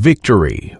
victory.